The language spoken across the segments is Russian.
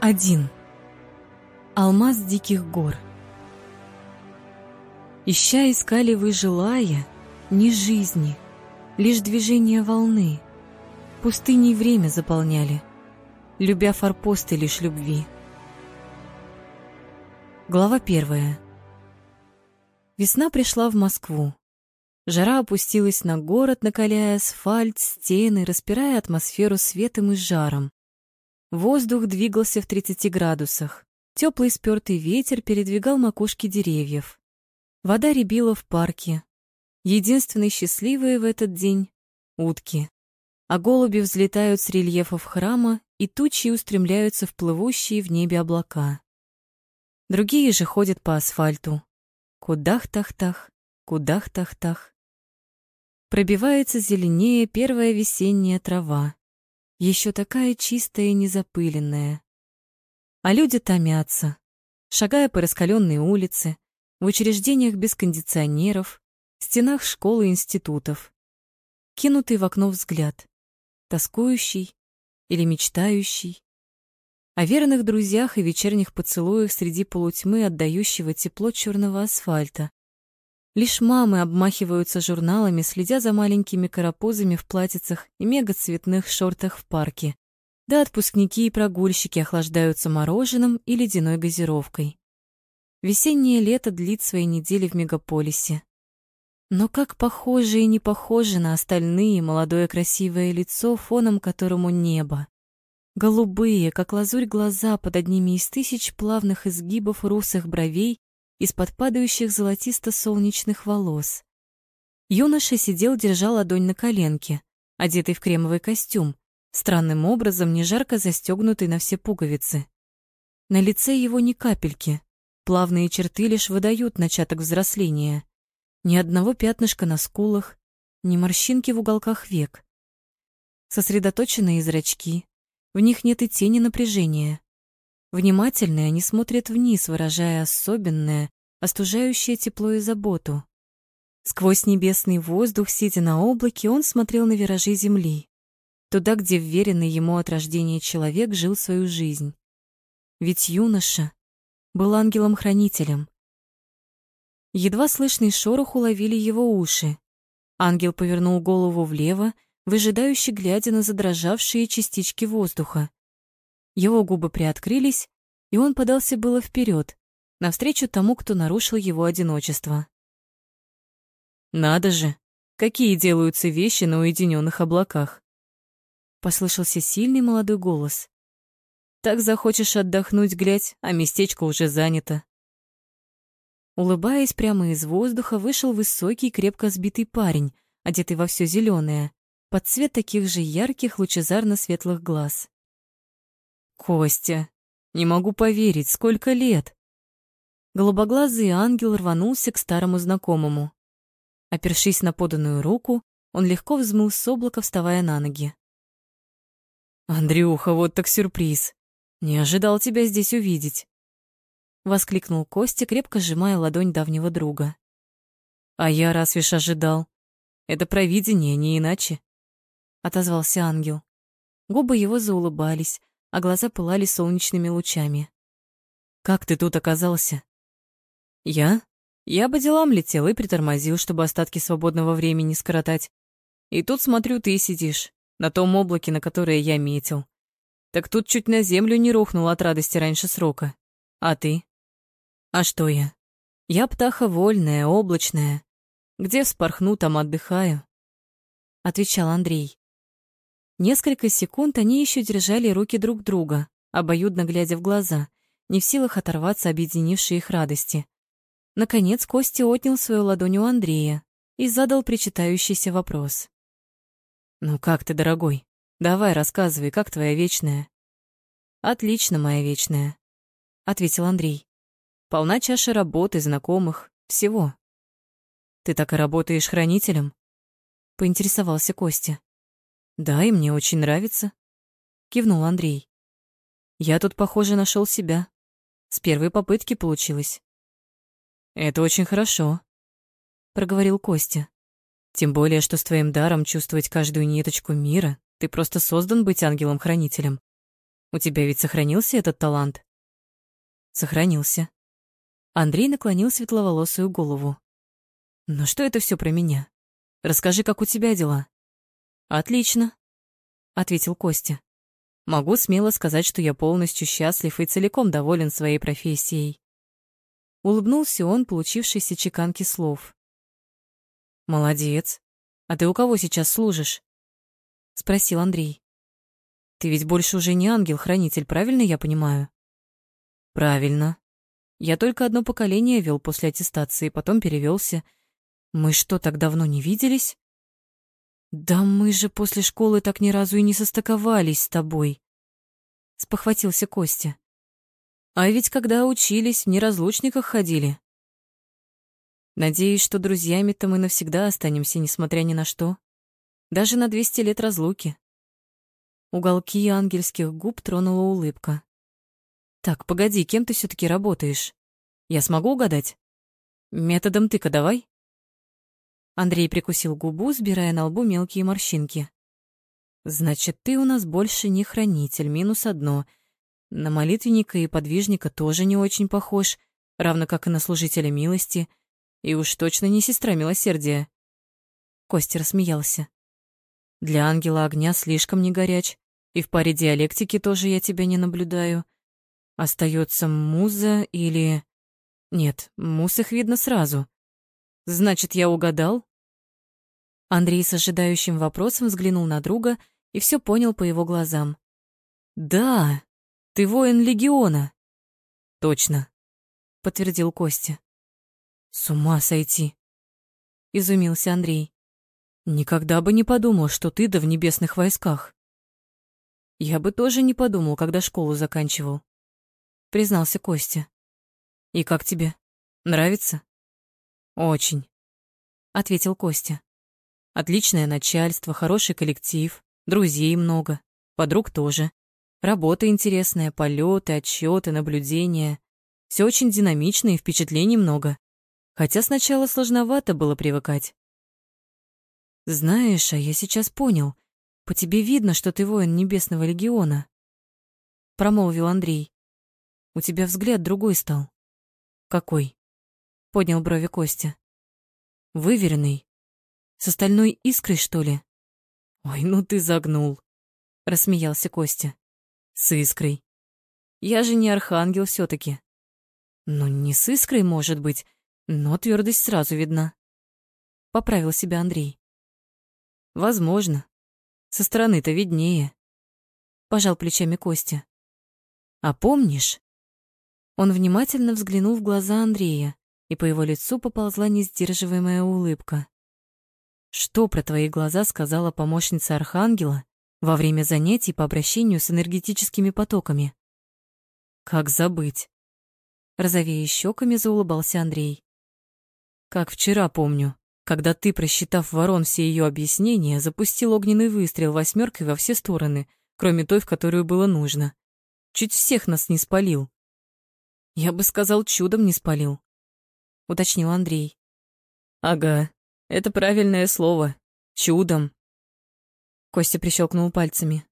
Один. Алмаз диких гор. Ища искали вы, желая, не жизни, лишь движение волны. Пустыней время заполняли, любя форпосты лишь любви. Глава первая. Весна пришла в Москву. Жара опустилась на город, накаляя асфальт, стены, распирая атмосферу светом и жаром. Воздух двигался в 30 градусах. Теплый спёртый ветер передвигал макушки деревьев. Вода рябила в парке. Единственные счастливые в этот день — утки. А голуби взлетают с рельефов храма, и тучи устремляются в плывущие в небе облака. Другие же ходят по асфальту. Кудах-тах-тах, кудах-тах-тах. Пробивается зеленее первая весенняя трава еще такая чистая и незапыленная. А люди томятся, шагая по раскаленной улице, в учреждениях без кондиционеров, стенах школ и институтов. Кинутый в окно взгляд, тоскующий или мечтающий. О верных друзьях и вечерних поцелуях среди полутьмы отдающего тепло черного асфальта, Лишь мамы обмахиваются журналами, следя за маленькими карапузами в платьицах и мегацветных шортах в парке. Да отпускники и прогульщики охлаждаются мороженым и ледяной газировкой. Весеннее лето длит свои недели в мегаполисе. Но как похоже и не похоже на остальные молодое красивое лицо, фоном которому небо. Голубые, как лазурь глаза под одними из тысяч плавных изгибов русых бровей из-под падающих золотисто-солнечных волос. Юноша сидел, держа ладонь на коленке, одетый в кремовый костюм, странным образом не жарко застегнутый на все пуговицы. На лице его ни капельки, плавные черты лишь выдают начаток взросления. Ни одного пятнышка на скулах, ни морщинки в уголках век. Сосредоточенные зрачки, в них нет и тени напряжения. Внимательные они смотрят вниз, выражая особенное, остужающее тепло и заботу. Сквозь небесный воздух, сидя на облаке, он смотрел на виражи земли, туда, где вверенный ему от рождения человек жил свою жизнь. Ведь юноша был ангелом-хранителем. Едва слышный шорох уловили его уши. Ангел повернул голову влево, выжидающе глядя на задрожавшие частички воздуха. Его губы приоткрылись, и он подался было вперед, навстречу тому, кто нарушил его одиночество. «Надо же, какие делаются вещи на уединенных облаках!» Послышался сильный молодой голос. «Так захочешь отдохнуть, глядь, а местечко уже занято». Улыбаясь прямо из воздуха, вышел высокий, крепко сбитый парень, одетый во все зеленое, под цвет таких же ярких, лучезарно-светлых глаз. Костя, не могу поверить, сколько лет. Голубоглазый ангел рванулся к старому знакомому. Опершись на поданную руку, он легко взмыл с облака, вставая на ноги. «Андрюха, вот так сюрприз! Не ожидал тебя здесь увидеть!» Воскликнул Костя, крепко сжимая ладонь давнего друга. «А я разве ж ожидал? Это провидение, не иначе!» Отозвался ангел. Губы его заулыбались, а глаза пылали солнечными лучами. «Как ты тут оказался?» «Я? Я по делам летел и притормозил, чтобы остатки свободного времени скоротать. И тут, смотрю, ты сидишь, на том облаке, на которое я метил. Так тут чуть на землю не рухнул от радости раньше срока. А ты? А что я? Я птаха вольная, облачная. Где вспорхну, там отдыхаю. Отвечал Андрей. Несколько секунд они еще держали руки друг друга, обоюдно глядя в глаза, не в силах оторваться объединившей их радости. Наконец Костя отнял свою ладонь у Андрея и задал причитающийся вопрос. «Ну как ты, дорогой? Давай рассказывай, как твоя вечная?» «Отлично, моя вечная», — ответил Андрей. «Полна чаша работы, знакомых, всего». «Ты так и работаешь хранителем?» — поинтересовался Костя. Да, и мне очень нравится, кивнул Андрей. Я тут, похоже, нашел себя. С первой попытки получилось. Это очень хорошо, проговорил Костя. Тем более, что с твоим даром чувствовать каждую ниточку мира ты просто создан быть ангелом-хранителем. У тебя ведь сохранился этот талант? Сохранился. Андрей наклонил светловолосую голову. Но что это все про меня? Расскажи, как у тебя дела? Отлично, ответил Костя. Могу смело сказать, что я полностью счастлив и целиком доволен своей профессией. Улыбнулся он, получившийся чеканки слов. Молодец. А ты у кого сейчас служишь? спросил Андрей. Ты ведь больше уже не ангел-хранитель, правильно я понимаю? Правильно. Я только одно поколение вел после аттестации, потом перевелся. Мы что, так давно не виделись? Да мы же после школы так ни разу и не состыковались с тобой. Спохватился Костя. А ведь когда учились, в неразлучниках ходили. Надеюсь, что друзьями-то мы навсегда останемся, несмотря ни на что. Даже на двести лет разлуки. Уголки ангельских губ тронула улыбка. Так, погоди, кем ты все таки работаешь? Я смогу угадать? Методом тыка давай. Андрей прикусил губу, сбирая на лбу мелкие морщинки. Значит, ты у нас больше не хранитель, минус одно. На молитвенника и подвижника тоже не очень похож, равно как и на служителя милости, и уж точно не сестра милосердия. Костя рассмеялся. Для ангела огня слишком не горяч. И в паре диалектики тоже я тебя не наблюдаю. Остается муза или... Нет, муз их видно сразу. Значит, я угадал? Андрей с ожидающим вопросом взглянул на друга и все понял по его глазам. Да, ты воин легиона. Точно, подтвердил Костя. С ума сойти, изумился Андрей. Никогда бы не подумал, что ты да в небесных войсках. Я бы тоже не подумал, когда школу заканчивал. Признался Костя. И как тебе? Нравится? Очень, ответил Костя. Отличное начальство, хороший коллектив, друзей много, подруг тоже. Работа интересная, полеты, отчеты, наблюдения. Все очень динамично и впечатлений много. Хотя сначала сложновато было привыкать. Знаешь, а я сейчас понял, по тебе видно, что ты воин Небесного легиона, промолвил Андрей. У тебя взгляд другой стал. Какой? поднял брови Костя. Выверенный. С остальной искрой, что ли? Ой, ну ты загнул, рассмеялся Костя. С искрой. Я же не архангел все таки Ну, не с искрой, может быть, но твердость сразу видна. Поправил себя Андрей. Возможно. Со стороны-то виднее. Пожал плечами Костя. А помнишь? Он внимательно взглянул в глаза Андрея, и по его лицу поползла несдерживаемая улыбка. Что про твои глаза сказала помощница Архангела во время занятий по обращению с энергетическими потоками? Как забыть? Розовея щеками заулыбался Андрей. Как вчера помню когда ты, просчитав ворон все ее объяснения, запустил огненный выстрел восьмеркой во все стороны, кроме той, в которую было нужно. Чуть всех нас не спалил. Я бы сказал, чудом не спалил, уточнил Андрей. Ага, это правильное слово. Чудом. Костя прищелкнул пальцами.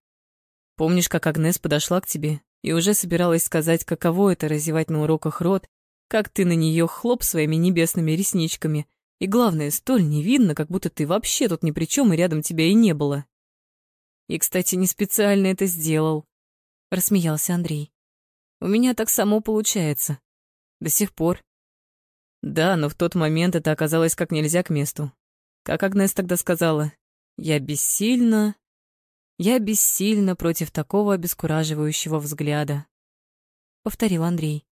Помнишь, как Агнес подошла к тебе и уже собиралась сказать, каково это разевать на уроках рот, как ты на нее хлоп своими небесными ресничками, и главное, столь невинно, как будто ты вообще тут ни при чем и рядом тебя и не было. И, кстати, не специально это сделал, рассмеялся Андрей. У меня так само получается. До сих пор. Да, но в тот момент это оказалось как нельзя к месту. Как Агнес тогда сказала, я бессильна, я бессильна против такого обескураживающего взгляда. Повторил Андрей.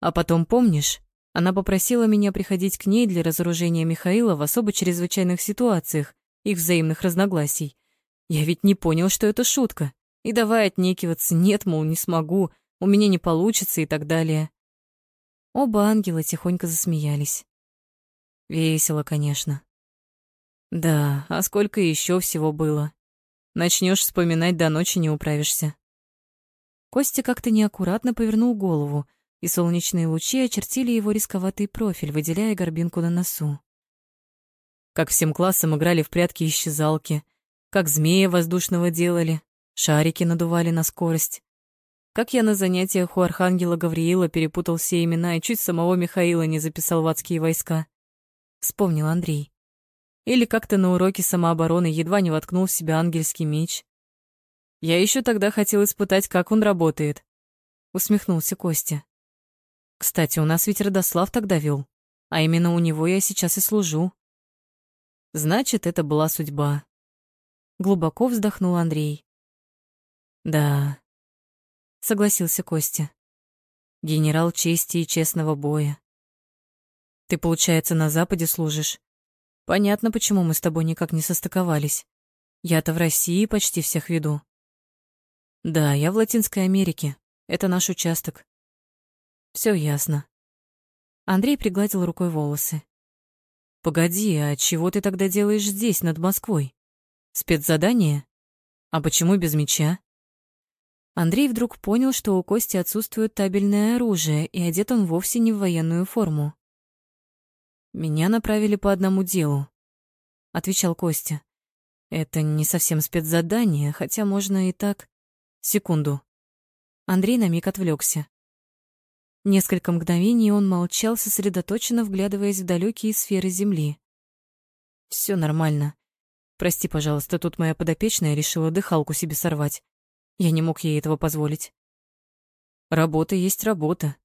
А потом, помнишь, она попросила меня приходить к ней для разоружения Михаила в особо чрезвычайных ситуациях, их взаимных разногласий. Я ведь не понял, что это шутка. И давай отнекиваться, нет, мол, не смогу, у меня не получится и так далее. Оба ангела тихонько засмеялись. Весело, конечно. Да, а сколько еще всего было. Начнешь вспоминать, до ночи не управишься. Костя как-то неаккуратно повернул голову, и солнечные лучи очертили его рисковатый профиль, выделяя горбинку на носу. Как всем классом играли в прятки и исчезалки, как змея воздушного делали, шарики надували на скорость, Как я на занятиях у архангела Гавриила перепутал все имена и чуть самого Михаила не записал в адские войска. Вспомнил Андрей. Или как-то на уроке самообороны едва не воткнул в себя ангельский меч. Я еще тогда хотел испытать, как он работает. Усмехнулся Костя. Кстати, у нас ведь Родослав тогда вел, а именно у него я сейчас и служу. Значит, это была судьба. Глубоко вздохнул Андрей. Да, согласился Костя. Генерал чести и честного боя. Ты, получается, на Западе служишь? Понятно, почему мы с тобой никак не состыковались. Я-то в России почти всех веду. Да, я в Латинской Америке. Это наш участок. Все ясно. Андрей пригладил рукой волосы. Погоди, а чего ты тогда делаешь здесь, над Москвой? Спецзадание? А почему без меча? Андрей вдруг понял, что у Кости отсутствует табельное оружие, и одет он вовсе не в военную форму. «Меня направили по одному делу», — отвечал Костя. «Это не совсем спецзадание, хотя можно и так...» «Секунду». Андрей на миг отвлекся. Несколько мгновений он молчал, сосредоточенно вглядываясь в далекие сферы Земли. Все нормально. Прости, пожалуйста, тут моя подопечная решила дыхалку себе сорвать. Я не мог ей этого позволить. Работа есть работа,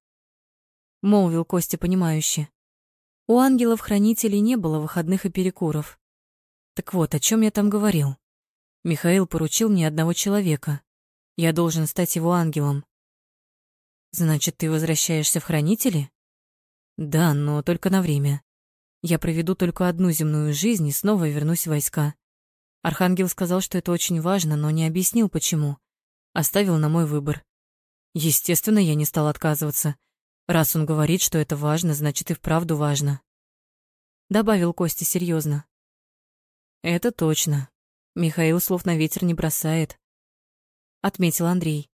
молвил Костя понимающе. У ангелов-хранителей не было выходных и перекуров. Так вот, о чем я там говорил? Михаил поручил мне одного человека. Я должен стать его ангелом. Значит, ты возвращаешься в хранители? Да, но только на время. Я проведу только одну земную жизнь и снова вернусь в войска. Архангел сказал, что это очень важно, но не объяснил, почему оставил на мой выбор. Естественно, я не стал отказываться. Раз он говорит, что это важно, значит и вправду важно. Добавил Костя серьезно. Это точно. Михаил слов на ветер не бросает. Отметил Андрей.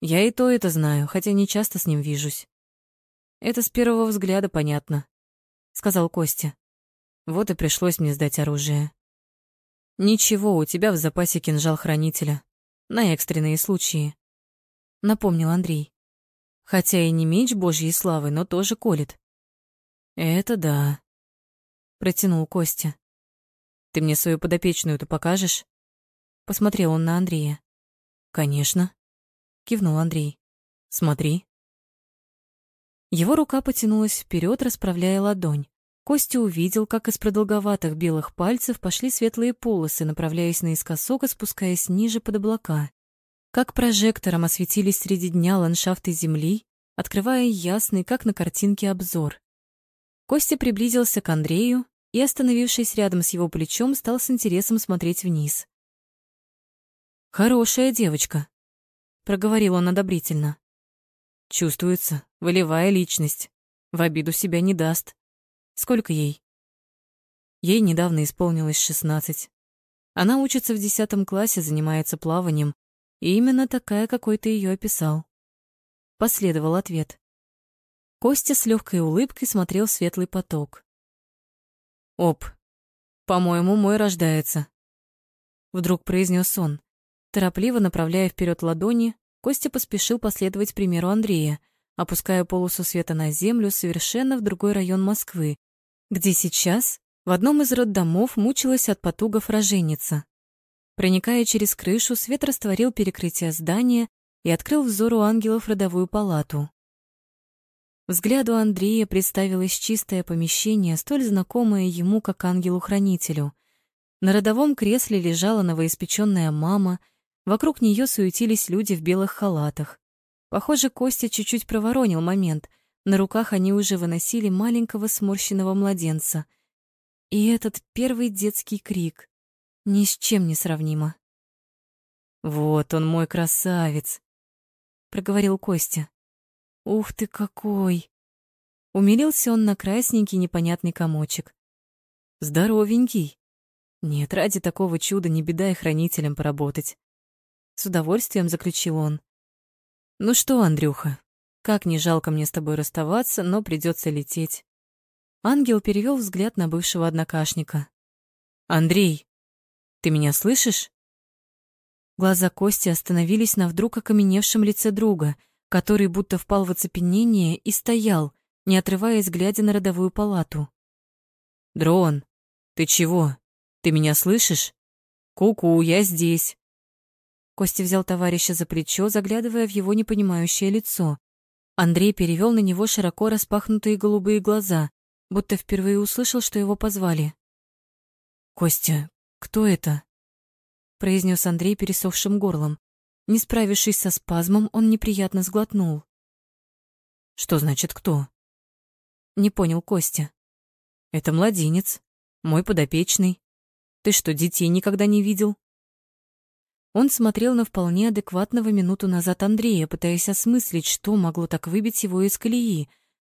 Я и то это знаю, хотя не часто с ним вижусь. Это с первого взгляда понятно, сказал Костя. Вот и пришлось мне сдать оружие. Ничего, у тебя в запасе кинжал хранителя на экстренные случаи, напомнил Андрей. Хотя и не меч Божьей славы, но тоже колет. Это да, протянул Костя. Ты мне свою подопечную-то покажешь? Посмотрел он на Андрея. Конечно, кивнул Андрей. Смотри. Его рука потянулась вперед, расправляя ладонь. Костя увидел, как из продолговатых белых пальцев пошли светлые полосы, направляясь наискосок и спускаясь ниже под облака. Как прожектором осветились среди дня ландшафты земли, открывая ясный, как на картинке, обзор. Костя приблизился к Андрею и, остановившись рядом с его плечом, стал с интересом смотреть вниз. «Хорошая девочка», — проговорил он одобрительно. «Чувствуется, волевая личность, в обиду себя не даст». Сколько ей? Ей недавно исполнилось шестнадцать. Она учится в десятом классе, занимается плаванием, и именно такая, какой ты ее описал. Последовал ответ. Костя с легкой улыбкой смотрел в светлый поток. Оп, по-моему, мой рождается. Вдруг произнес он. Торопливо направляя вперед ладони, Костя поспешил последовать примеру Андрея, опуская полосу света на землю совершенно в другой район Москвы, где сейчас в одном из роддомов мучилась от потугов роженица. Проникая через крышу, свет растворил перекрытие здания и открыл взору ангелов родовую палату. Взгляду Андрея представилось чистое помещение, столь знакомое ему, как ангелу-хранителю. На родовом кресле лежала новоиспеченная мама, вокруг нее суетились люди в белых халатах. Похоже, Костя чуть-чуть проворонил момент — на руках они уже выносили маленького сморщенного младенца. И этот первый детский крик ни с чем не сравнимо. «Вот он мой красавец!» — проговорил Костя. «Ух ты какой!» Умилился он на красненький непонятный комочек. «Здоровенький!» Нет, ради такого чуда не беда и хранителем поработать. С удовольствием заключил он. «Ну что, Андрюха, как не жалко мне с тобой расставаться, но придется лететь. Ангел перевел взгляд на бывшего однокашника. Андрей, ты меня слышишь? Глаза Кости остановились на вдруг окаменевшем лице друга, который будто впал в оцепенение и стоял, не отрываясь, глядя на родовую палату. «Дрон, ты чего? Ты меня слышишь? Ку-ку, я здесь!» Костя взял товарища за плечо, заглядывая в его непонимающее лицо. Андрей перевел на него широко распахнутые голубые глаза, будто впервые услышал, что его позвали. «Костя, кто это?» произнес Андрей пересохшим горлом. Не справившись со спазмом, он неприятно сглотнул. Что значит кто? Не понял Костя. Это младенец, мой подопечный. Ты что, детей никогда не видел? Он смотрел на вполне адекватного минуту назад Андрея, пытаясь осмыслить, что могло так выбить его из колеи.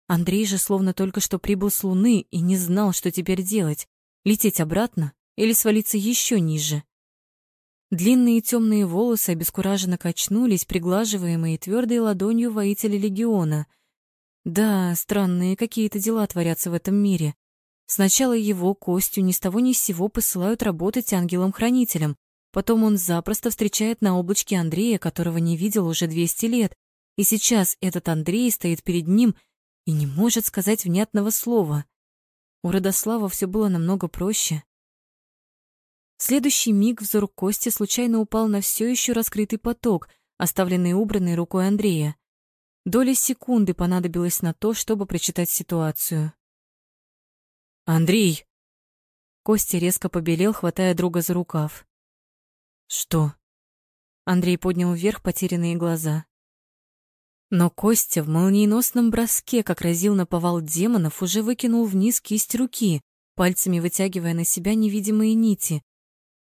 Андрей же словно только что прибыл с Луны и не знал, что теперь делать: лететь обратно или свалиться еще ниже. Длинные темные волосы обескураженно качнулись, приглаживаемые твердой ладонью воителя легиона. Да, странные какие-то дела творятся в этом мире. Сначала его, Костю, ни с того ни с сего посылают работать ангелом-хранителем. Потом он запросто встречает на облачке Андрея, которого не видел уже 200 лет. И сейчас этот Андрей стоит перед ним и не может сказать внятного слова. У Родослава все было намного проще. В следующий миг взор Кости случайно упал на все еще раскрытый поток, оставленный убранной рукой Андрея. Доля секунды понадобилась на то, чтобы прочитать ситуацию. «Андрей!» Костя резко побелел, хватая друга за рукав. «Что?» Андрей поднял вверх потерянные глаза. Но Костя в молниеносном броске, как разил на повал демонов, уже выкинул вниз кисть руки, пальцами вытягивая на себя невидимые нити.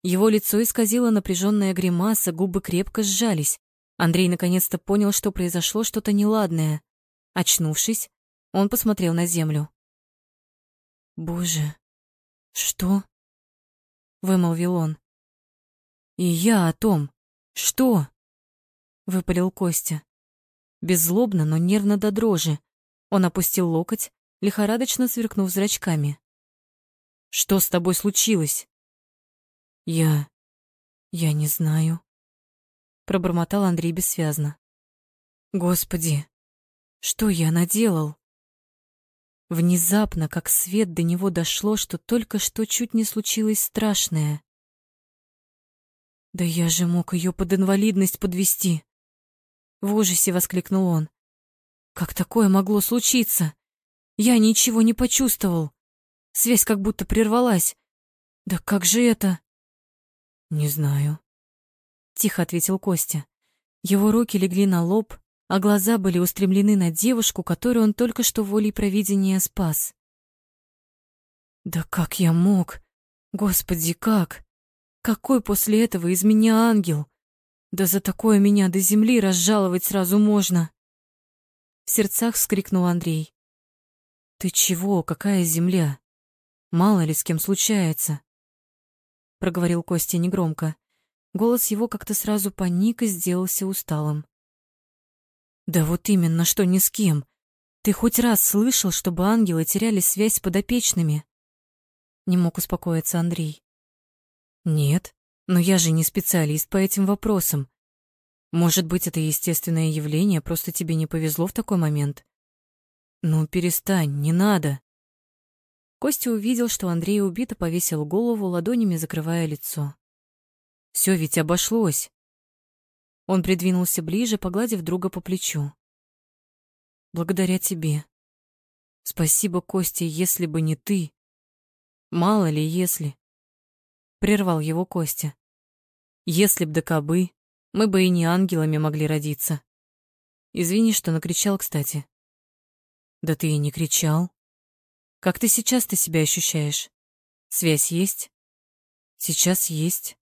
Его лицо исказило напряженная гримаса, губы крепко сжались. Андрей наконец-то понял, что произошло что-то неладное. Очнувшись, он посмотрел на землю. «Боже, что?» — вымолвил он. «И я о том. Что?» — выпалил Костя. Беззлобно, но нервно до дрожи. Он опустил локоть, лихорадочно сверкнув зрачками. «Что с тобой случилось?» Я... я не знаю. Пробормотал Андрей бессвязно. Господи, что я наделал? Внезапно, как свет до него дошло, что только что чуть не случилось страшное. Да я же мог ее под инвалидность подвести. В ужасе воскликнул он. Как такое могло случиться? Я ничего не почувствовал. Связь как будто прервалась. Да как же это? Не знаю, тихо ответил Костя. Его руки легли на лоб, а глаза были устремлены на девушку, которую он только что волей провидения спас. Да как я мог? Господи, как? Какой после этого из меня ангел? Да за такое меня до земли разжаловать сразу можно. В сердцах вскрикнул Андрей. Ты чего? Какая земля? Мало ли с кем случается проговорил Костя негромко. Голос его как-то сразу паник и сделался усталым. Да вот именно, что ни с кем. Ты хоть раз слышал, чтобы ангелы теряли связь с подопечными? Не мог успокоиться Андрей. Нет, но я же не специалист по этим вопросам. Может быть, это естественное явление, просто тебе не повезло в такой момент. Ну, перестань, не надо. Костя увидел, что Андрей убито повесил голову, ладонями закрывая лицо. Все ведь обошлось. Он придвинулся ближе, погладив друга по плечу. Благодаря тебе. Спасибо, Костя, если бы не ты. Мало ли, если. Прервал его Костя. Если б да кобы, мы бы и не ангелами могли родиться. Извини, что накричал, кстати. Да ты и не кричал. Как ты сейчас ты себя ощущаешь? Связь есть? Сейчас есть.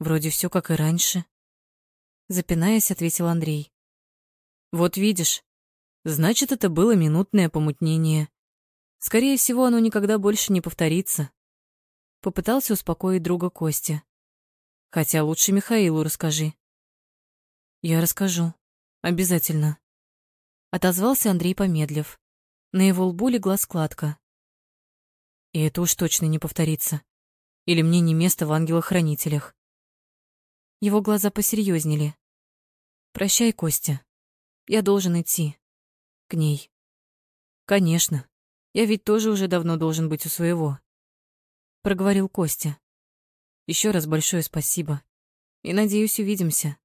Вроде все как и раньше. Запинаясь, ответил Андрей. Вот видишь, значит, это было минутное помутнение. Скорее всего, оно никогда больше не повторится. Попытался успокоить друга Костя. Хотя лучше Михаилу расскажи. Я расскажу. Обязательно. Отозвался Андрей, помедлив. На его лбу легла складка. И это уж точно не повторится. Или мне не место в ангелах-хранителях. Его глаза посерьезнели. «Прощай, Костя. Я должен идти. К ней». «Конечно. Я ведь тоже уже давно должен быть у своего», — проговорил Костя. Еще раз большое спасибо. И, надеюсь, увидимся».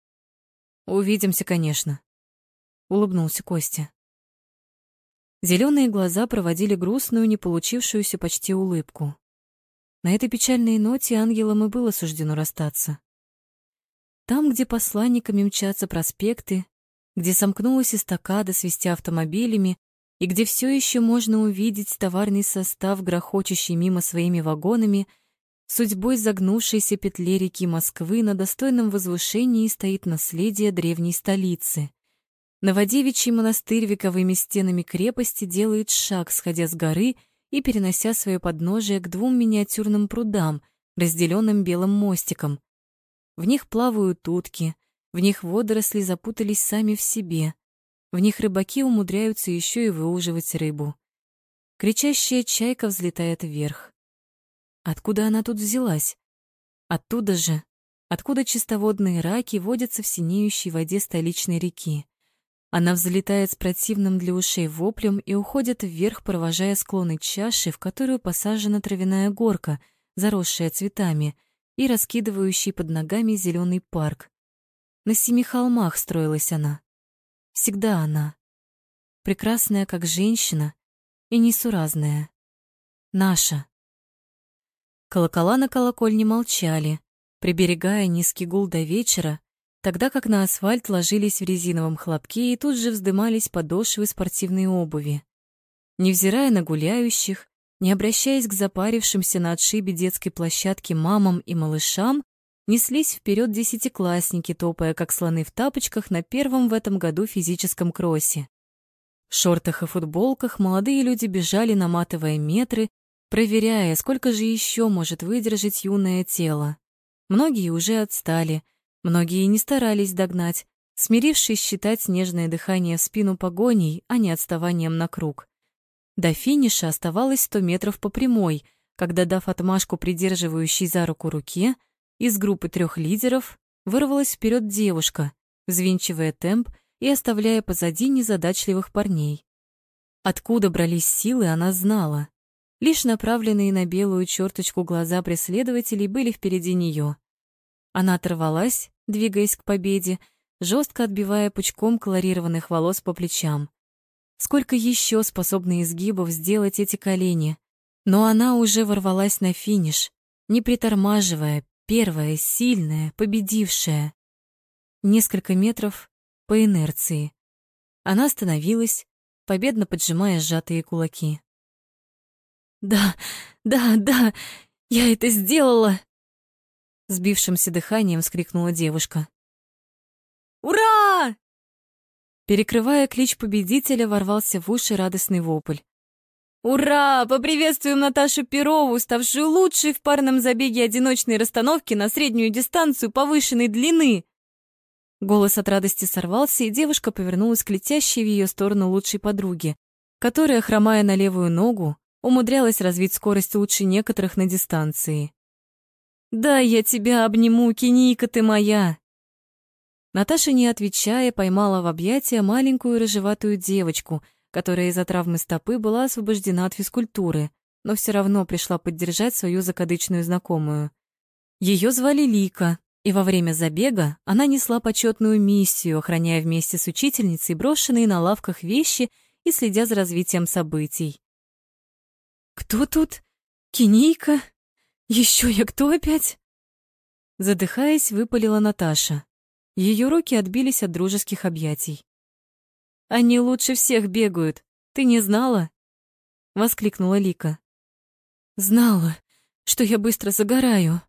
«Увидимся, конечно», — улыбнулся Костя. Зеленые глаза проводили грустную, не получившуюся почти улыбку. На этой печальной ноте ангелам и было суждено расстаться. Там, где посланниками мчатся проспекты, где сомкнулась эстакада, свистя автомобилями, и где все еще можно увидеть товарный состав, грохочущий мимо своими вагонами, судьбой загнувшейся петли реки Москвы на достойном возвышении стоит наследие древней столицы. Новодевичий монастырь вековыми стенами крепости делает шаг, сходя с горы и перенося свое подножие к двум миниатюрным прудам, разделенным белым мостиком. В них плавают утки, в них водоросли запутались сами в себе, в них рыбаки умудряются еще и выуживать рыбу. Кричащая чайка взлетает вверх. Откуда она тут взялась? Оттуда же, откуда чистоводные раки водятся в синеющей воде столичной реки. Она взлетает с противным для ушей воплем и уходит вверх, провожая склоны чаши, в которую посажена травяная горка, заросшая цветами, и раскидывающий под ногами зеленый парк. На семи холмах строилась она. Всегда она. Прекрасная, как женщина, и несуразная. Наша. Колокола на колокольне молчали, приберегая низкий гул до вечера, тогда как на асфальт ложились в резиновом хлопке и тут же вздымались подошвы спортивной обуви. Невзирая на гуляющих, не обращаясь к запарившимся на отшибе детской площадки мамам и малышам, неслись вперед десятиклассники, топая как слоны в тапочках на первом в этом году физическом кроссе. В шортах и футболках молодые люди бежали, наматывая метры, проверяя, сколько же еще может выдержать юное тело. Многие уже отстали — Многие не старались догнать, смирившись считать снежное дыхание в спину погоней, а не отставанием на круг. До финиша оставалось сто метров по прямой, когда, дав отмашку придерживающей за руку руке, из группы трех лидеров вырвалась вперед девушка, взвинчивая темп и оставляя позади незадачливых парней. Откуда брались силы, она знала. Лишь направленные на белую черточку глаза преследователей были впереди нее. Она оторвалась, двигаясь к победе, жестко отбивая пучком колорированных волос по плечам. Сколько еще способны изгибов сделать эти колени? Но она уже ворвалась на финиш, не притормаживая, первая, сильная, победившая. Несколько метров по инерции. Она остановилась, победно поджимая сжатые кулаки. «Да, да, да, я это сделала!» Сбившимся дыханием вскрикнула девушка. «Ура!» Перекрывая клич победителя, ворвался в уши радостный вопль. «Ура! Поприветствуем Наташу Перову, ставшую лучшей в парном забеге одиночной расстановки на среднюю дистанцию повышенной длины!» Голос от радости сорвался, и девушка повернулась к летящей в ее сторону лучшей подруге, которая, хромая на левую ногу, умудрялась развить скорость лучше некоторых на дистанции. Да, я тебя обниму, киника ты моя!» Наташа, не отвечая, поймала в объятия маленькую рыжеватую девочку, которая из-за травмы стопы была освобождена от физкультуры, но все равно пришла поддержать свою закадычную знакомую. Ее звали Лика, и во время забега она несла почетную миссию, охраняя вместе с учительницей брошенные на лавках вещи и следя за развитием событий. «Кто тут? Кинейка?» Еще я кто опять? Задыхаясь, выпалила Наташа. Ее руки отбились от дружеских объятий. Они лучше всех бегают. Ты не знала? воскликнула Лика. Знала, что я быстро загораю.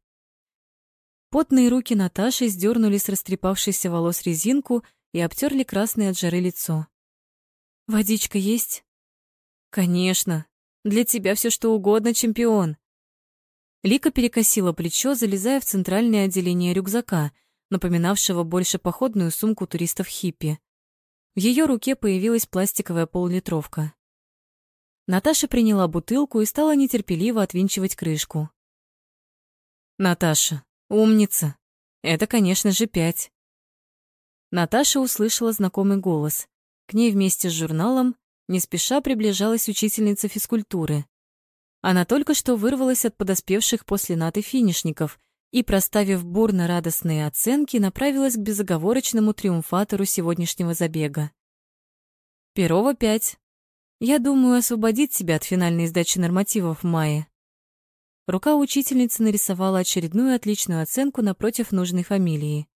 Потные руки Наташи сдернули с растрепавшейся волос резинку и обтерли красное от жары лицо. Водичка есть? Конечно. Для тебя все что угодно, чемпион. Лика перекосила плечо, залезая в центральное отделение рюкзака, напоминавшего больше походную сумку туристов-хиппи. В ее руке появилась пластиковая поллитровка. Наташа приняла бутылку и стала нетерпеливо отвинчивать крышку. «Наташа, умница! Это, конечно же, пять. Наташа услышала знакомый голос. К ней вместе с журналом не спеша приближалась учительница физкультуры. Она только что вырвалась от подоспевших после наты финишников и, проставив бурно-радостные оценки, направилась к безоговорочному триумфатору сегодняшнего забега. Перова пять. Я думаю освободить себя от финальной сдачи нормативов в мае. Рука учительницы нарисовала очередную отличную оценку напротив нужной фамилии.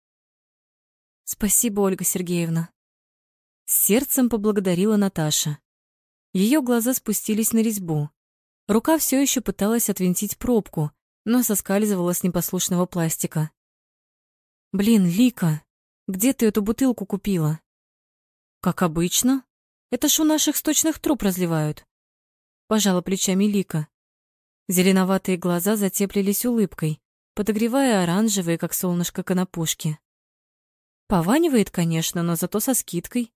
Спасибо, Ольга Сергеевна. Сердцем поблагодарила Наташа. Ее глаза спустились на резьбу. Рука все еще пыталась отвинтить пробку, но соскальзывала с непослушного пластика. «Блин, Лика, где ты эту бутылку купила?» «Как обычно. Это ж у наших сточных труб разливают». Пожала плечами Лика. Зеленоватые глаза затеплились улыбкой, подогревая оранжевые, как солнышко конопушки. Пованивает, конечно, но зато со скидкой.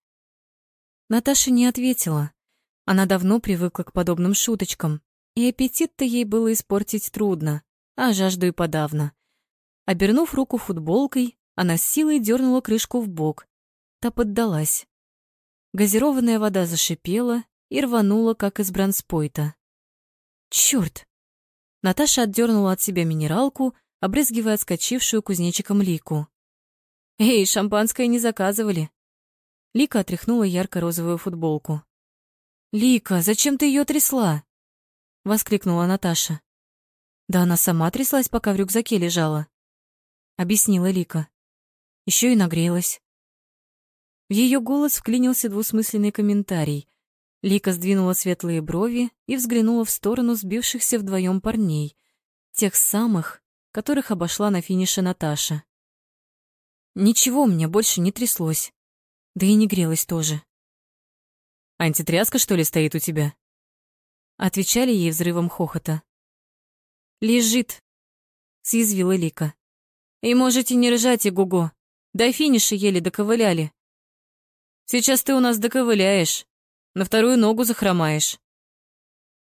Наташа не ответила. Она давно привыкла к подобным шуточкам, и аппетит-то ей было испортить трудно, а жажду и подавно. Обернув руку футболкой, она с силой дернула крышку в бок. Та поддалась. Газированная вода зашипела и рванула, как из бронспойта. Черт! Наташа отдернула от себя минералку, обрызгивая отскочившую кузнечиком Лику. «Эй, шампанское не заказывали!» Лика отряхнула ярко-розовую футболку. «Лика, зачем ты ее трясла?» воскликнула Наташа. Да она сама тряслась, пока в рюкзаке лежала, объяснила Лика. Еще и нагрелась. В ее голос вклинился двусмысленный комментарий. Лика сдвинула светлые брови и взглянула в сторону сбившихся вдвоем парней, тех самых, которых обошла на финише Наташа. Ничего у меня больше не тряслось, да и не грелась тоже. Антитряска, что ли, стоит у тебя? Отвечали ей взрывом хохота. «Лежит», — съязвила Лика. «И можете не ржать, Игуго. До финиша еле доковыляли. Сейчас ты у нас доковыляешь, на вторую ногу захромаешь».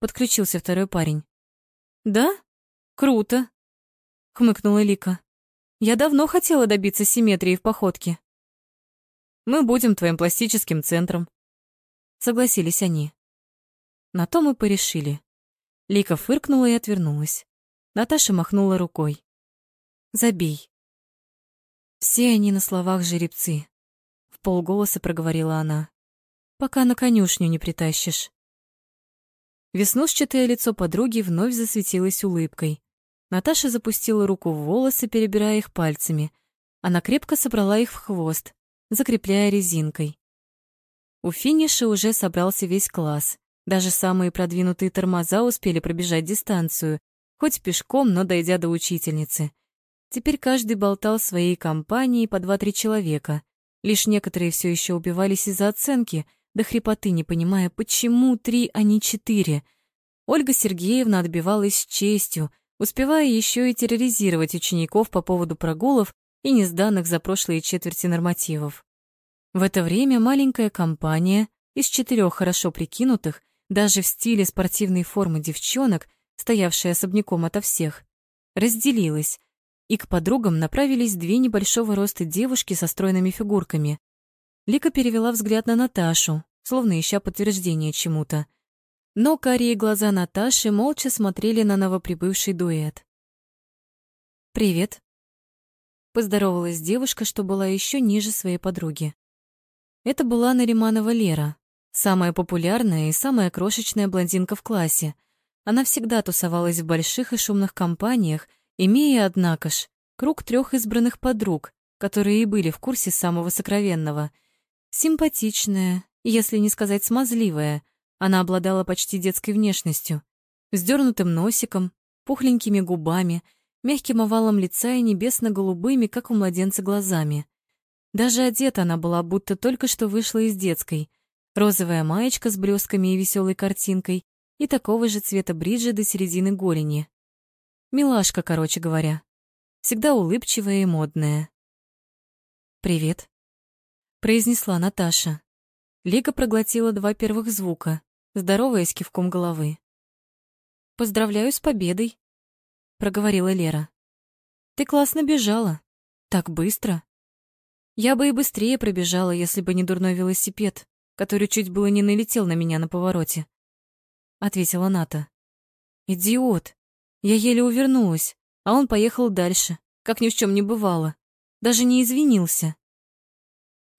Подключился второй парень. «Да? Круто», — хмыкнула Лика. «Я давно хотела добиться симметрии в походке». «Мы будем твоим пластическим центром», — согласились они. На то мы порешили. Лика фыркнула и отвернулась. Наташа махнула рукой. «Забей». «Все они на словах жеребцы», — в полголоса проговорила она. «Пока на конюшню не притащишь». Веснушчатое лицо подруги вновь засветилось улыбкой. Наташа запустила руку в волосы, перебирая их пальцами. Она крепко собрала их в хвост, закрепляя резинкой. У финиша уже собрался весь класс. Даже самые продвинутые тормоза успели пробежать дистанцию, хоть пешком, но дойдя до учительницы. Теперь каждый болтал своей компанией по два-три человека. Лишь некоторые все еще убивались из-за оценки, до хрипоты не понимая, почему три, а не четыре. Ольга Сергеевна отбивалась честью, успевая еще и терроризировать учеников по поводу прогулов и несданных за прошлые четверти нормативов. В это время маленькая компания из четырех хорошо прикинутых даже в стиле спортивной формы девчонок, стоявшая особняком ото всех, разделилась, и к подругам направились две небольшого роста девушки со стройными фигурками. Лика перевела взгляд на Наташу, словно ища подтверждение чему-то. Но карие глаза Наташи молча смотрели на новоприбывший дуэт. «Привет», — поздоровалась девушка, что была еще ниже своей подруги. Это была Нариманова Лера, Самая популярная и самая крошечная блондинка в классе. Она всегда тусовалась в больших и шумных компаниях, имея, однако ж, круг трех избранных подруг, которые и были в курсе самого сокровенного. Симпатичная, если не сказать смазливая, она обладала почти детской внешностью, вздернутым носиком, пухленькими губами, мягким овалом лица и небесно-голубыми, как у младенца, глазами. Даже одета она была, будто только что вышла из детской — розовая маечка с блесками и веселой картинкой и такого же цвета бриджи до середины голени. Милашка, короче говоря. Всегда улыбчивая и модная. «Привет», — произнесла Наташа. Лига проглотила два первых звука, здороваясь кивком головы. «Поздравляю с победой», — проговорила Лера. «Ты классно бежала. Так быстро? Я бы и быстрее пробежала, если бы не дурной велосипед, который чуть было не налетел на меня на повороте. Ответила Ната. Идиот. Я еле увернулась, а он поехал дальше, как ни в чем не бывало. Даже не извинился.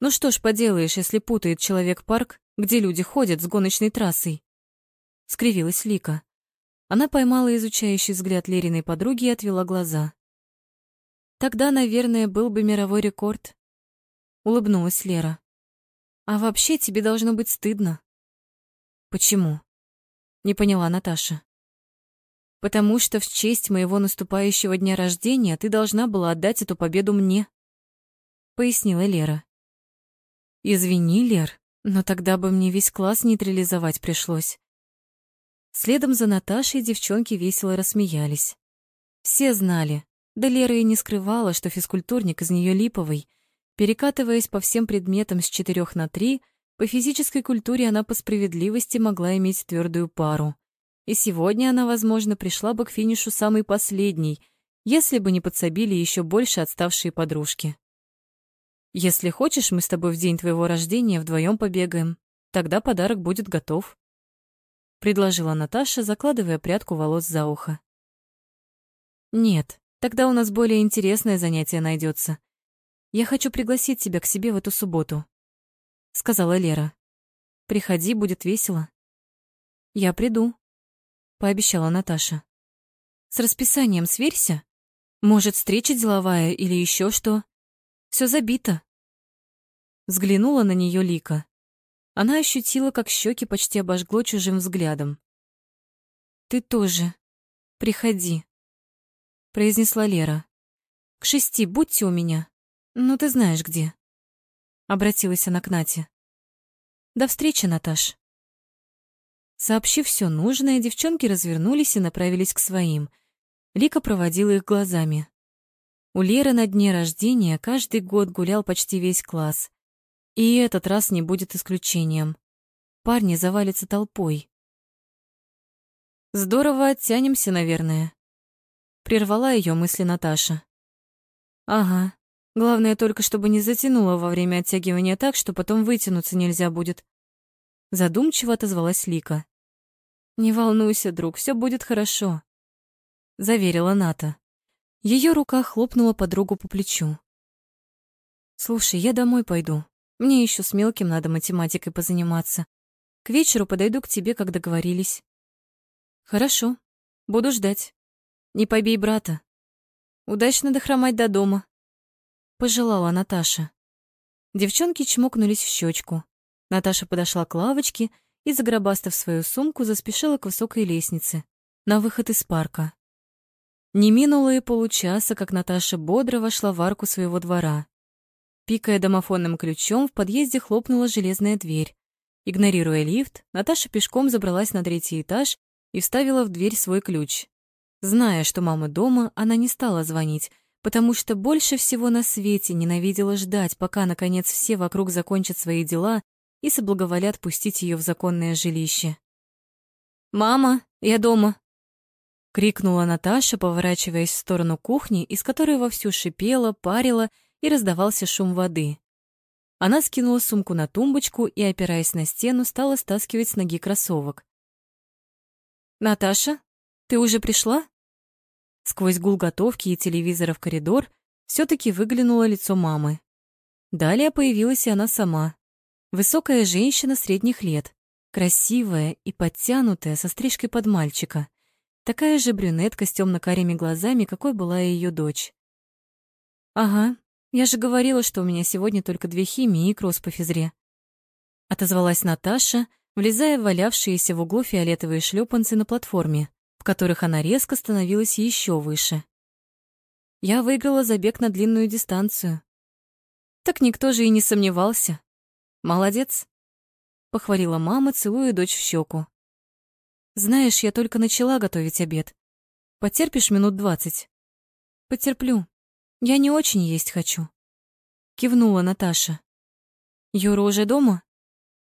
Ну что ж поделаешь, если путает человек парк, где люди ходят с гоночной трассой. Скривилась Лика. Она поймала изучающий взгляд Лериной подруги и отвела глаза. Тогда, наверное, был бы мировой рекорд. Улыбнулась Лера. А вообще тебе должно быть стыдно. Почему? Не поняла Наташа. Потому что в честь моего наступающего дня рождения ты должна была отдать эту победу мне, пояснила Лера. Извини, Лер, но тогда бы мне весь класс нейтрализовать пришлось. Следом за Наташей девчонки весело рассмеялись. Все знали, да Лера и не скрывала, что физкультурник из нее липовый. Перекатываясь по всем предметам с четырех на три, по физической культуре она по справедливости могла иметь твердую пару. И сегодня она, возможно, пришла бы к финишу самой последней, если бы не подсобили еще больше отставшие подружки. Если хочешь, мы с тобой в день твоего рождения вдвоем побегаем. Тогда подарок будет готов. Предложила Наташа, закладывая прядку волос за ухо. Нет, тогда у нас более интересное занятие найдется. Я хочу пригласить тебя к себе в эту субботу, сказала Лера. Приходи, будет весело. Я приду, пообещала Наташа. С расписанием сверься. Может, встреча деловая или еще что? Все забито. Взглянула на нее Лика. Она ощутила, как щеки почти обожгло чужим взглядом. Ты тоже. Приходи, произнесла Лера. К шести будьте у меня. Ну, ты знаешь где. Обратилась она к Нате. До встречи, Наташ. Сообщив все нужное, девчонки развернулись и направились к своим. Лика проводила их глазами. У Леры на дне рождения каждый год гулял почти весь класс. И этот раз не будет исключением. Парни завалятся толпой. Здорово оттянемся, наверное. Прервала ее мысли Наташа. Ага. Главное только, чтобы не затянуло во время оттягивания так, что потом вытянуться нельзя будет. Задумчиво отозвалась Лика. Не волнуйся, друг, все будет хорошо, заверила Ната. Ее рука хлопнула подругу по плечу. «Слушай, я домой пойду. Мне еще с мелким надо математикой позаниматься. К вечеру подойду к тебе, как договорились». «Хорошо. Буду ждать. Не побей брата. Удачно дохромать до дома», — пожелала Наташа. Девчонки чмокнулись в щечку. Наташа подошла к лавочке и, загробастав свою сумку, заспешила к высокой лестнице, на выход из парка. Не минуло и получаса, как Наташа бодро вошла в арку своего двора. Пикая домофонным ключом, в подъезде хлопнула железная дверь. Игнорируя лифт, Наташа пешком забралась на третий этаж и вставила в дверь свой ключ. Зная, что мама дома, она не стала звонить, потому что больше всего на свете ненавидела ждать, пока, наконец, все вокруг закончат свои дела и соблаговолят пустить ее в законное жилище. «Мама, я дома!» крикнула Наташа, поворачиваясь в сторону кухни, из которой вовсю шипела, парила и раздавался шум воды. Она скинула сумку на тумбочку и, опираясь на стену, стала стаскивать с ноги кроссовок. «Наташа, ты уже пришла?» Сквозь гул готовки и телевизора в коридор все таки выглянуло лицо мамы. Далее появилась и она сама. Высокая женщина средних лет, красивая и подтянутая, со стрижкой под мальчика. Такая же брюнетка с темно-карими глазами, какой была и ее дочь. «Ага, я же говорила, что у меня сегодня только две химии и кросс по физре». Отозвалась Наташа, влезая в валявшиеся в углу фиолетовые шлепанцы на платформе, в которых она резко становилась еще выше. Я выиграла забег на длинную дистанцию. Так никто же и не сомневался. Молодец, похвалила мама, целуя дочь в щеку. Знаешь, я только начала готовить обед. Потерпишь минут двадцать? Потерплю. Я не очень есть хочу. Кивнула Наташа. Юра уже дома?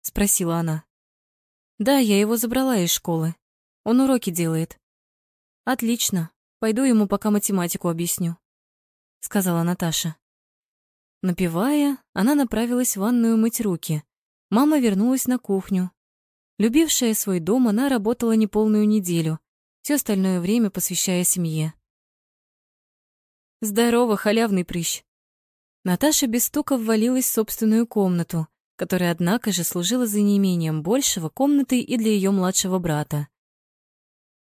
Спросила она. Да, я его забрала из школы. Он уроки делает. Отлично. Пойду ему пока математику объясню. Сказала Наташа. Напивая, она направилась в ванную мыть руки. Мама вернулась на кухню. Любившая свой дом, она работала неполную неделю, все остальное время посвящая семье. «Здорово, халявный прыщ!» Наташа без стука ввалилась в собственную комнату, которая, однако же, служила за неимением большего комнаты и для ее младшего брата.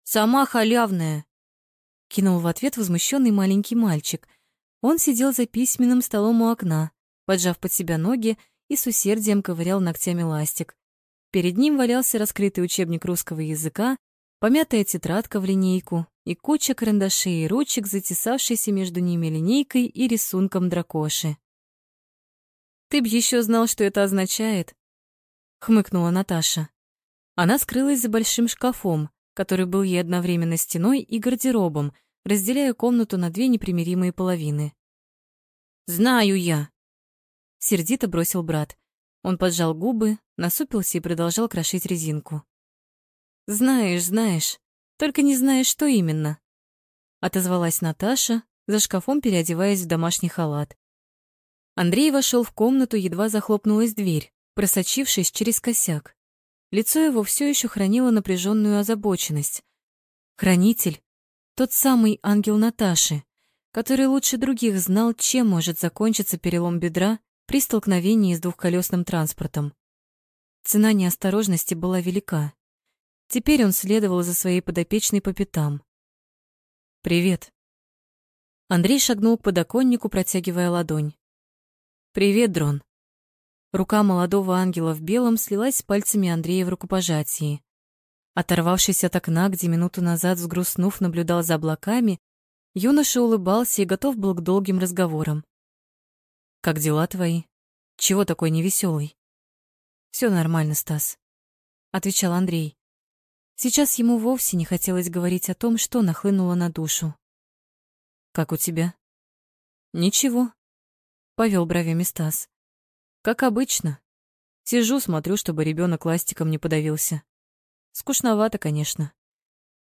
«Сама халявная!» — кинул в ответ возмущенный маленький мальчик. Он сидел за письменным столом у окна, поджав под себя ноги и с усердием ковырял ногтями ластик. Перед ним валялся раскрытый учебник русского языка, помятая тетрадка в линейку и куча карандашей и ручек, затесавшейся между ними линейкой и рисунком дракоши. Ты б еще знал, что это означает, хмыкнула Наташа. Она скрылась за большим шкафом, который был ей одновременно стеной и гардеробом, разделяя комнату на две непримиримые половины. Знаю я, сердито бросил брат. Он поджал губы, насупился и продолжал крошить резинку. Знаешь, знаешь, только не знаешь, что именно, отозвалась Наташа, за шкафом переодеваясь в домашний халат. Андрей вошел в комнату, едва захлопнулась дверь, просочившись через косяк. Лицо его все еще хранило напряженную озабоченность. Хранитель, тот самый ангел Наташи, который лучше других знал, чем может закончиться перелом бедра при столкновении с двухколесным транспортом. Цена неосторожности была велика. Теперь он следовал за своей подопечной по пятам. «Привет». Андрей шагнул к подоконнику, протягивая ладонь. «Привет, дрон». Рука молодого ангела в белом слилась с пальцами Андрея в рукопожатии. Оторвавшись от окна, где минуту назад, взгрустнув, наблюдал за облаками, юноша улыбался и готов был к долгим разговорам. «Как дела твои? Чего такой невеселый? Все нормально, Стас», — отвечал Андрей. Сейчас ему вовсе не хотелось говорить о том, что нахлынуло на душу. «Как у тебя?» «Ничего», повел бровями Стас. Как обычно. Сижу, смотрю, чтобы ребенок ластиком не подавился. Скучновато, конечно.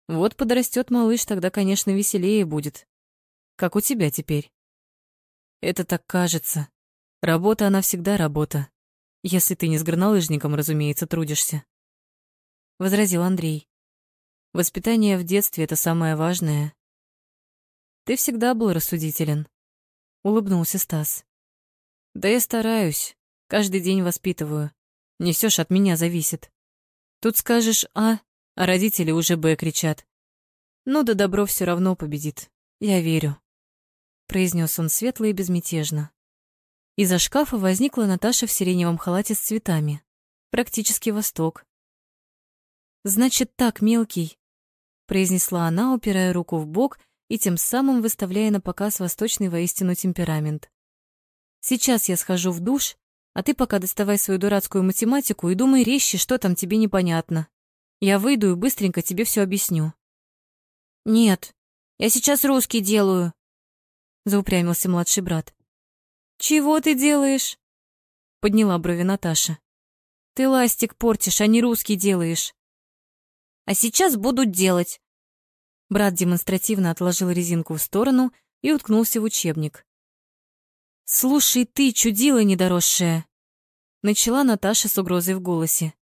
Вот подрастет малыш, тогда, конечно, веселее будет. Как у тебя теперь? Это так кажется. Работа, она всегда работа. Если ты не с горнолыжником, разумеется, трудишься. Возразил Андрей. Воспитание в детстве — это самое важное. Ты всегда был рассудителен. Улыбнулся Стас. Да я стараюсь. Каждый день воспитываю. Не ж от меня зависит. Тут скажешь «А», а родители уже «Б» кричат. Ну да добро все равно победит. Я верю. Произнес он светло и безмятежно. Из-за шкафа возникла Наташа в сиреневом халате с цветами. Практически восток. «Значит так, мелкий», — произнесла она, упирая руку в бок и тем самым выставляя на показ восточный воистину темперамент. Сейчас я схожу в душ, а ты пока доставай свою дурацкую математику и думай резче, что там тебе непонятно. Я выйду и быстренько тебе все объясню. Нет, я сейчас русский делаю, заупрямился младший брат. Чего ты делаешь? подняла брови Наташа. Ты ластик портишь, а не русский делаешь. А сейчас буду делать. Брат демонстративно отложил резинку в сторону и уткнулся в учебник. «Слушай ты, чудила недоросшая!» Начала Наташа с угрозой в голосе.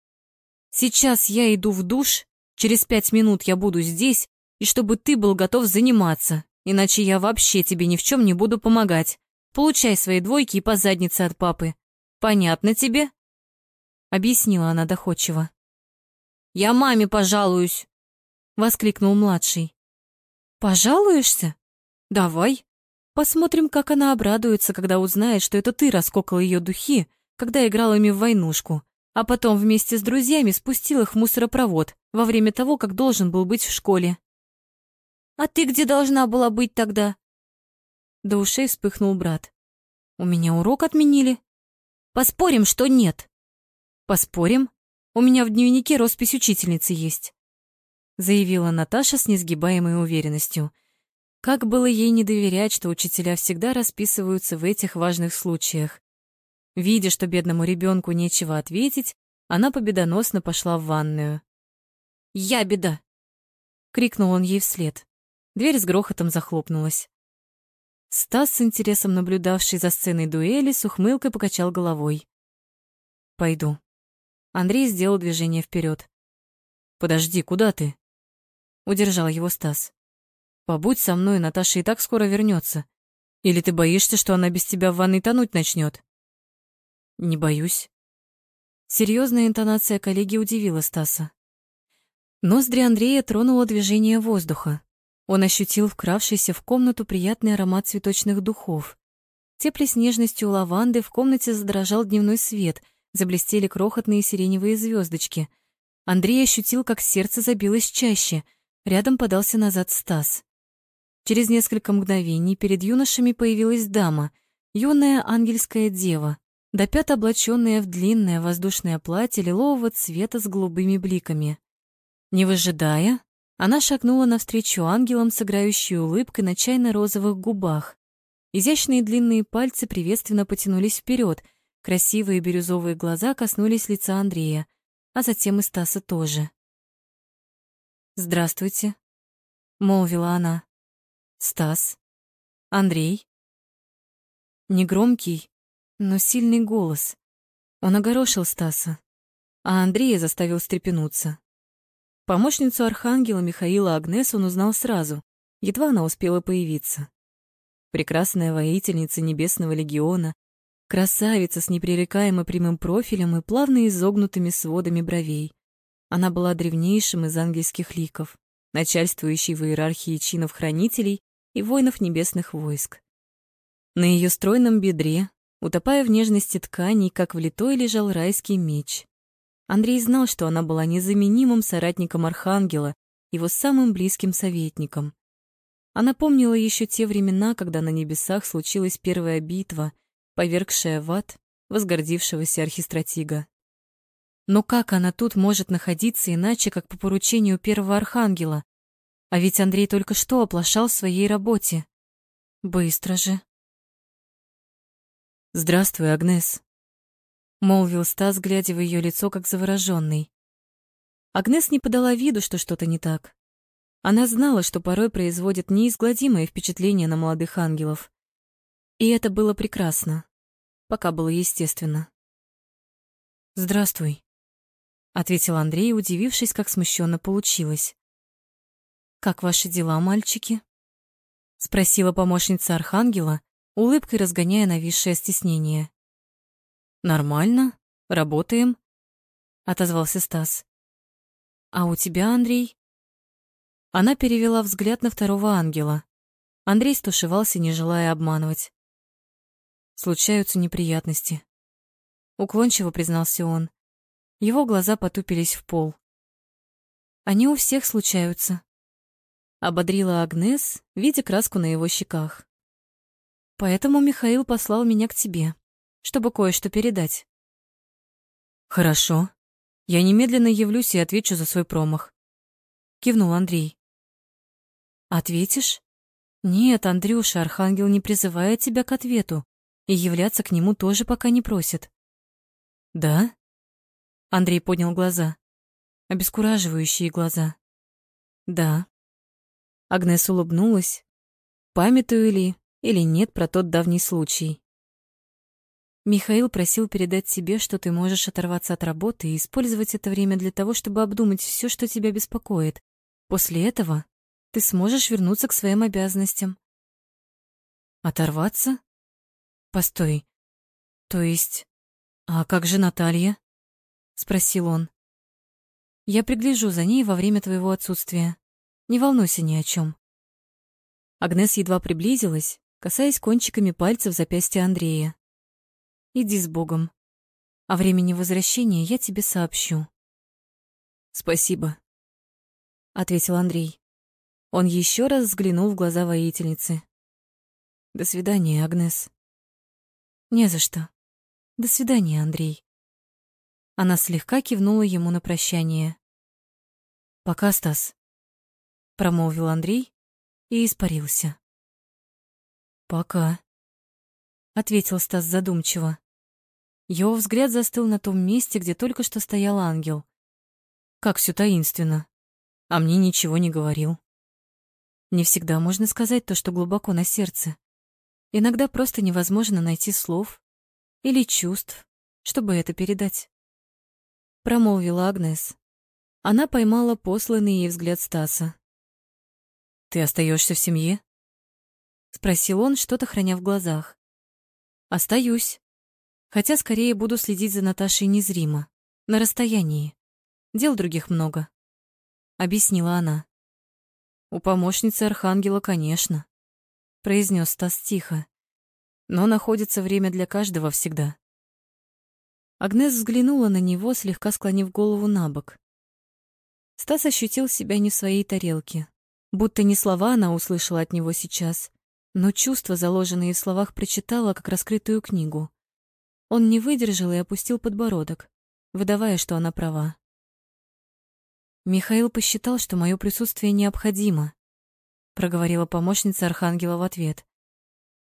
«Сейчас я иду в душ, через пять минут я буду здесь, и чтобы ты был готов заниматься, иначе я вообще тебе ни в чем не буду помогать. Получай свои двойки и по заднице от папы. Понятно тебе?» Объяснила она доходчиво. «Я маме пожалуюсь!» — воскликнул младший. «Пожалуешься? Давай, Посмотрим, как она обрадуется, когда узнает, что это ты раскокал ее духи, когда играл ими в войнушку, а потом вместе с друзьями спустил их в мусоропровод во время того, как должен был быть в школе. «А ты где должна была быть тогда?» До ушей вспыхнул брат. «У меня урок отменили?» «Поспорим, что нет». «Поспорим? У меня в дневнике роспись учительницы есть», заявила Наташа с несгибаемой уверенностью – как было ей не доверять, что учителя всегда расписываются в этих важных случаях? Видя, что бедному ребенку нечего ответить, она победоносно пошла в ванную. «Я беда!» — крикнул он ей вслед. Дверь с грохотом захлопнулась. Стас, с интересом наблюдавший за сценой дуэли, с ухмылкой покачал головой. «Пойду». Андрей сделал движение вперед. «Подожди, куда ты?» Удержал его Стас. «Побудь со мной, Наташа и так скоро вернется. Или ты боишься, что она без тебя в ванной тонуть начнет? «Не боюсь». Серьезная интонация коллеги удивила Стаса. Ноздри Андрея тронуло движение воздуха. Он ощутил вкравшийся в комнату приятный аромат цветочных духов. Теплой снежностью лаванды в комнате задрожал дневной свет, заблестели крохотные сиреневые звездочки. Андрей ощутил, как сердце забилось чаще. Рядом подался назад Стас. Через несколько мгновений перед юношами появилась дама, юная ангельская дева, до пят облаченная в длинное воздушное платье лилового цвета с голубыми бликами. Не выжидая, она шагнула навстречу ангелам с играющей улыбкой на чайно-розовых губах. Изящные длинные пальцы приветственно потянулись вперед, красивые бирюзовые глаза коснулись лица Андрея, а затем и Стаса тоже. «Здравствуйте», — молвила она. «Стас? Андрей?» Негромкий, но сильный голос. Он огорошил Стаса, а Андрея заставил встрепенуться. Помощницу архангела Михаила Агнес он узнал сразу, едва она успела появиться. Прекрасная воительница Небесного легиона, красавица с непререкаемо прямым профилем и плавно изогнутыми сводами бровей. Она была древнейшим из ангельских ликов, начальствующей в иерархии чинов хранителей и воинов небесных войск. На ее стройном бедре, утопая в нежности тканей, как влитой лежал райский меч. Андрей знал, что она была незаменимым соратником Архангела, его самым близким советником. Она помнила еще те времена, когда на небесах случилась первая битва, повергшая в ад возгордившегося архистратига. Но как она тут может находиться иначе, как по поручению первого архангела? А ведь Андрей только что оплошал в своей работе. Быстро же. «Здравствуй, Агнес», молвил Стас, глядя в ее лицо, как завороженный. Агнес не подала виду, что что-то не так. Она знала, что порой производит неизгладимое впечатление на молодых ангелов. И это было прекрасно, пока было естественно. «Здравствуй», — ответил Андрей, удивившись, как смущенно получилось. «Как ваши дела, мальчики?» — спросила помощница Архангела, улыбкой разгоняя нависшее стеснение. Нормально, работаем, отозвался Стас. А у тебя, Андрей? Она перевела взгляд на второго ангела. Андрей стушевался, не желая обманывать. Случаются неприятности. Уклончиво признался он. Его глаза потупились в пол. Они у всех случаются. Ободрила Агнес, видя краску на его щеках. Поэтому Михаил послал меня к тебе чтобы кое-что передать. Хорошо. Я немедленно явлюсь и отвечу за свой промах. Кивнул Андрей. Ответишь? Нет, Андрюша, Архангел не призывает тебя к ответу, и являться к нему тоже пока не просит. Да? Андрей поднял глаза. Обескураживающие глаза. Да. Агнес улыбнулась. Памятую ли или нет про тот давний случай? Михаил просил передать тебе, что ты можешь оторваться от работы и использовать это время для того, чтобы обдумать все, что тебя беспокоит. После этого ты сможешь вернуться к своим обязанностям. Оторваться? Постой. То есть... А как же Наталья? Спросил он. Я пригляжу за ней во время твоего отсутствия. Не волнуйся ни о чем. Агнес едва приблизилась, касаясь кончиками пальцев запястья Андрея. Иди с Богом. О времени возвращения я тебе сообщу. Спасибо, ответил Андрей. Он еще раз взглянул в глаза воительницы. До свидания, Агнес. Не за что. До свидания, Андрей. Она слегка кивнула ему на прощание. Пока, Стас, промолвил Андрей и испарился. Пока, ответил Стас задумчиво. Его взгляд застыл на том месте, где только что стоял ангел. Как все таинственно. А мне ничего не говорил. Не всегда можно сказать то, что глубоко на сердце. Иногда просто невозможно найти слов или чувств, чтобы это передать. Промолвила Агнес. Она поймала посланный ей взгляд Стаса. «Ты остаешься в семье?» Спросил он, что-то храня в глазах. «Остаюсь. Хотя скорее буду следить за Наташей незримо, на расстоянии. Дел других много», — объяснила она. «У помощницы Архангела, конечно», — произнес Стас тихо. «Но находится время для каждого всегда». Агнес взглянула на него, слегка склонив голову на бок. Стас ощутил себя не в своей тарелке. Будто не слова она услышала от него сейчас, но чувства, заложенные в словах, прочитала, как раскрытую книгу. Он не выдержал и опустил подбородок, выдавая, что она права. Михаил посчитал, что мое присутствие необходимо, проговорила помощница архангела в ответ.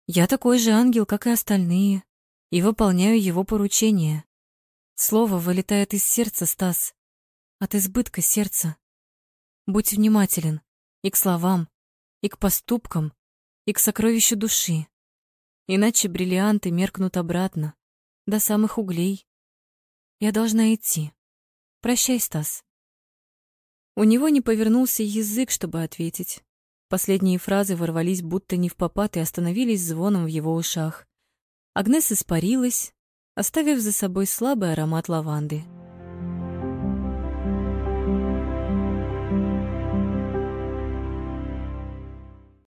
Я такой же ангел, как и остальные, и выполняю его поручения. Слово вылетает из сердца, Стас от избытка сердца. Будь внимателен и к словам, и к поступкам, и к сокровищу души. Иначе бриллианты меркнут обратно, до самых углей. Я должна идти. Прощай, Стас. У него не повернулся язык, чтобы ответить. Последние фразы ворвались будто не в попад и остановились звоном в его ушах. Агнес испарилась, оставив за собой слабый аромат лаванды.